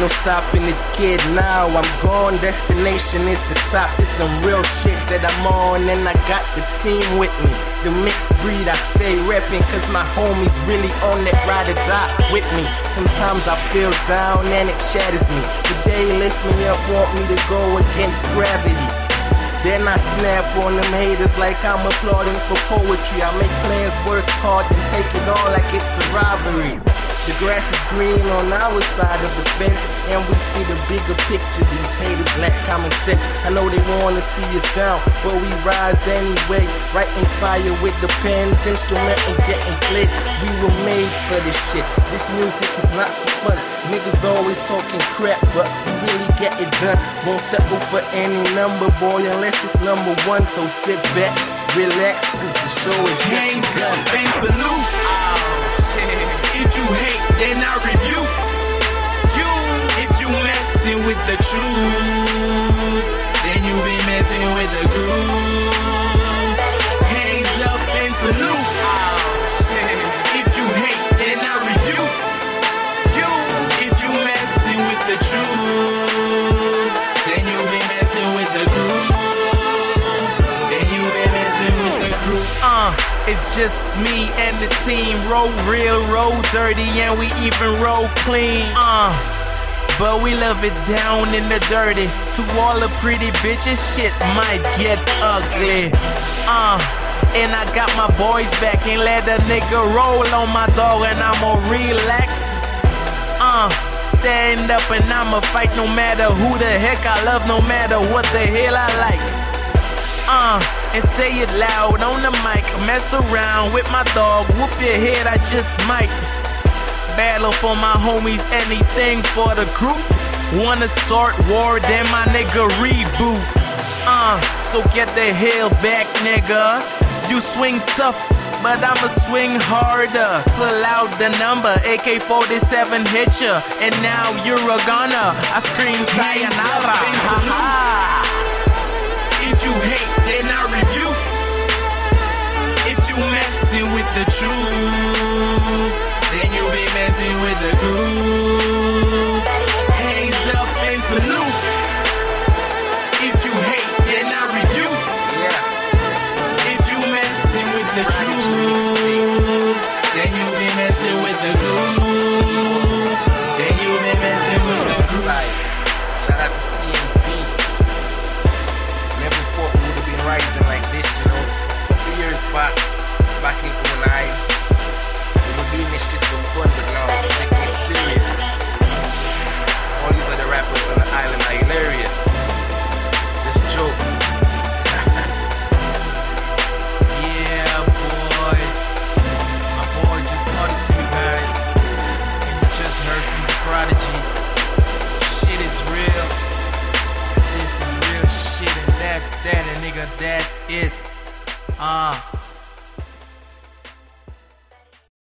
no stopping this kid now. I'm gone, destination is the top. It's some real shit that I'm on, and I got the team with me. The mixed breed, I stay reppin', cause my homies really on that ride or die with me. Sometimes I feel down and it shatters me. They lift me up, want me to go against gravity. Then I snap on them haters like I'm applauding for poetry. I make plans work hard and take it all like it's a robbery. The grass is green on our side of the fence, and we see the bigger picture. These haters lack common sense. I know they wanna see us down, but we rise anyway. Writing fire with the pens, instrumentals getting slick. We were made for this shit. This music is not for fun. Niggas always talking crap, but we really get it done. Won't settle for any number, boy, unless it's number one. So sit back, relax, cause the show is just begun. salute. Oh shit. You hate, then I review. You, if you messing with the troops, then you be messing with the group. Uh, it's just me and the team. Roll real, roll dirty, and we even roll clean. Uh, but we love it down in the dirty. To all the pretty bitches, shit might get ugly. Uh, and I got my boys back and let a nigga roll on my dog, and I'm all relaxed. Uh, stand up and I'ma fight no matter who the heck I love, no matter what the hell I like. Uh, and say it loud on the mic. Mess around with my dog, whoop your head, I just might. Battle for my homies, anything for the group. Wanna start war, then my nigga reboot. Uh, so get the hell back, nigga. You swing tough, but I'ma swing harder. Pull out the number, AK 47 hit ya, and now you're a gunner. I scream sayonara. Ha ha. If you hate, shit it serious. All these other rappers on the island are hilarious. Just jokes. Yeah, boy. My boy just taught it to guys. You just heard from the prodigy. Shit is real. This is real shit, and that's that, and nigga, that's it. Uh.